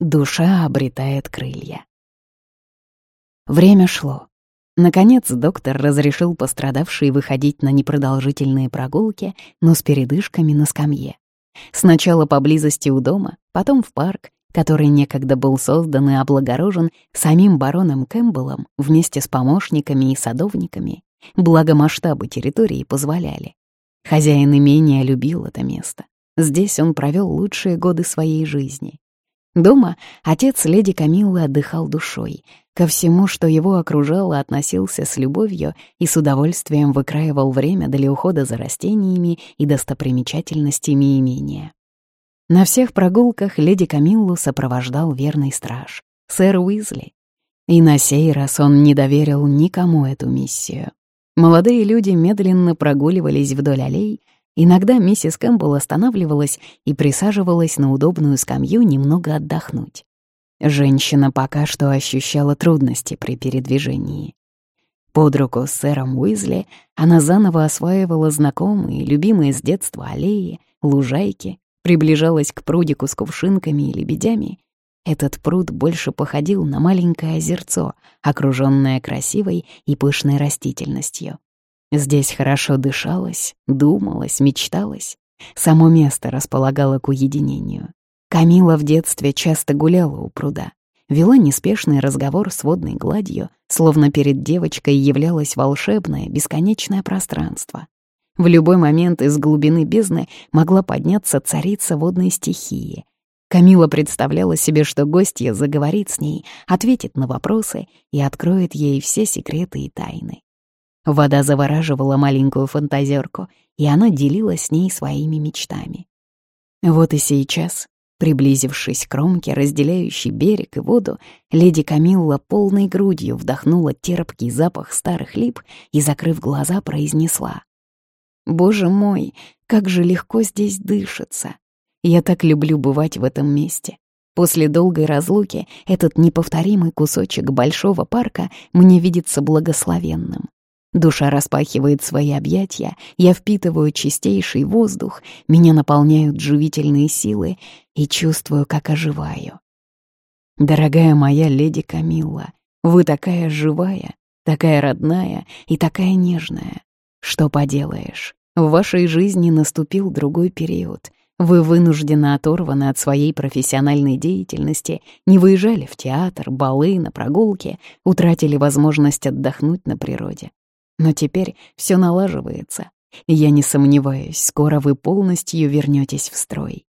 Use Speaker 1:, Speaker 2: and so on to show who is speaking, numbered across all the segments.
Speaker 1: Душа обретает крылья. Время шло. Наконец доктор разрешил пострадавшей выходить на непродолжительные прогулки, но с передышками на скамье. Сначала поблизости у дома, потом в парк, который некогда был создан и облагорожен самим бароном Кэмпбеллом вместе с помощниками и садовниками, благо масштабы территории позволяли. Хозяин имения любил это место. Здесь он провел лучшие годы своей жизни. Дома отец леди Камиллы отдыхал душой, ко всему, что его окружало, относился с любовью и с удовольствием выкраивал время для ухода за растениями и достопримечательностями имения. На всех прогулках леди Камиллу сопровождал верный страж, сэр Уизли. И на сей раз он не доверил никому эту миссию. Молодые люди медленно прогуливались вдоль аллей, Иногда миссис Кэмпбелл останавливалась и присаживалась на удобную скамью немного отдохнуть. Женщина пока что ощущала трудности при передвижении. Под руку с сэром Уизли она заново осваивала знакомые, любимые с детства аллеи, лужайки, приближалась к прудику с кувшинками и лебедями. Этот пруд больше походил на маленькое озерцо, окружённое красивой и пышной растительностью. Здесь хорошо дышалось, думалось, мечталось. Само место располагало к уединению. Камила в детстве часто гуляла у пруда. Вела неспешный разговор с водной гладью, словно перед девочкой являлось волшебное, бесконечное пространство. В любой момент из глубины бездны могла подняться царица водной стихии. Камила представляла себе, что гостья заговорит с ней, ответит на вопросы и откроет ей все секреты и тайны. Вода завораживала маленькую фантазерку, и она делилась с ней своими мечтами. Вот и сейчас, приблизившись к кромке, разделяющей берег и воду, леди Камилла полной грудью вдохнула терпкий запах старых лип и, закрыв глаза, произнесла. «Боже мой, как же легко здесь дышится! Я так люблю бывать в этом месте. После долгой разлуки этот неповторимый кусочек большого парка мне видится благословенным. Душа распахивает свои объятия, я впитываю чистейший воздух, меня наполняют живительные силы и чувствую, как оживаю. Дорогая моя леди Камилла, вы такая живая, такая родная и такая нежная. Что поделаешь, в вашей жизни наступил другой период. Вы вынуждены оторваны от своей профессиональной деятельности, не выезжали в театр, балы, на прогулки, утратили возможность отдохнуть на природе. Но теперь все налаживается, и я не сомневаюсь, скоро вы полностью вернетесь в строй.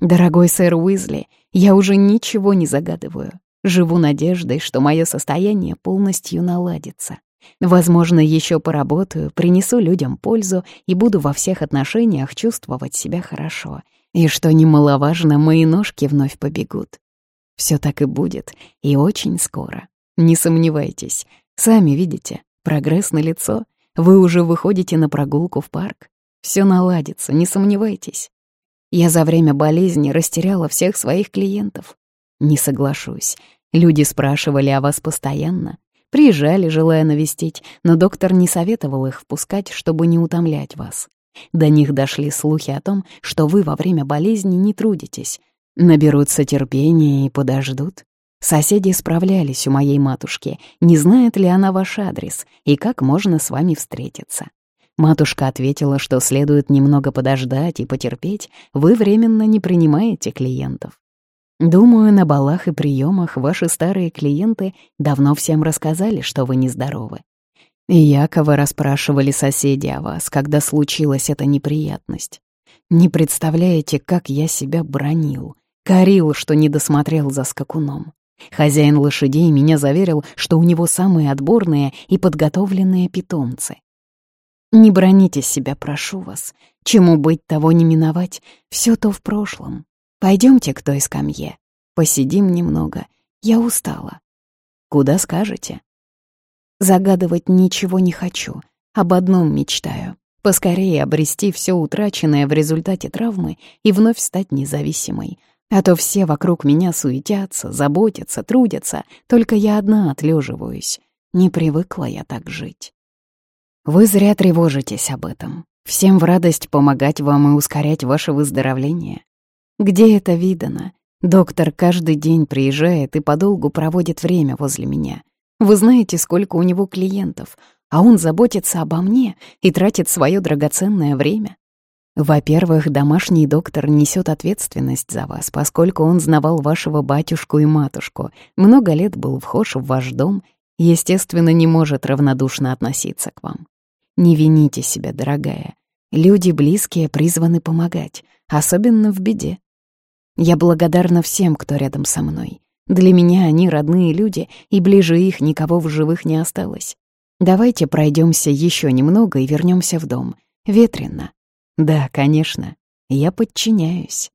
Speaker 1: Дорогой сэр Уизли, я уже ничего не загадываю. Живу надеждой, что мое состояние полностью наладится. Возможно, еще поработаю, принесу людям пользу и буду во всех отношениях чувствовать себя хорошо. И что немаловажно, мои ножки вновь побегут. Все так и будет, и очень скоро. Не сомневайтесь, сами видите, Прогресс на лицо. Вы уже выходите на прогулку в парк. Все наладится, не сомневайтесь. Я за время болезни растеряла всех своих клиентов. Не соглашусь. Люди спрашивали о вас постоянно. Приезжали, желая навестить, но доктор не советовал их впускать, чтобы не утомлять вас. До них дошли слухи о том, что вы во время болезни не трудитесь. Наберутся терпения и подождут. Соседи справлялись у моей матушки, не знает ли она ваш адрес и как можно с вами встретиться. Матушка ответила, что следует немного подождать и потерпеть, вы временно не принимаете клиентов. Думаю, на балах и приемах ваши старые клиенты давно всем рассказали, что вы нездоровы. И якобы расспрашивали соседи о вас, когда случилась эта неприятность. Не представляете, как я себя бронил, корил, что не досмотрел за скакуном. Хозяин лошадей меня заверил, что у него самые отборные и подготовленные питомцы. Не броните себя, прошу вас. Чему быть, того не миновать. Все то в прошлом. Пойдемте к той скамье. Посидим немного. Я устала. Куда скажете? Загадывать ничего не хочу. Об одном мечтаю. Поскорее обрести все утраченное в результате травмы и вновь стать независимой — а то все вокруг меня суетятся, заботятся, трудятся, только я одна отлеживаюсь. Не привыкла я так жить. Вы зря тревожитесь об этом. Всем в радость помогать вам и ускорять ваше выздоровление. Где это видано? Доктор каждый день приезжает и подолгу проводит время возле меня. Вы знаете, сколько у него клиентов, а он заботится обо мне и тратит свое драгоценное время. Во-первых, домашний доктор несет ответственность за вас, поскольку он знавал вашего батюшку и матушку, много лет был вхож в ваш дом естественно, не может равнодушно относиться к вам. Не вините себя, дорогая. Люди близкие призваны помогать, особенно в беде. Я благодарна всем, кто рядом со мной. Для меня они родные люди, и ближе их никого в живых не осталось. Давайте пройдемся еще немного и вернемся в дом. Ветрено. Да, конечно, я подчиняюсь.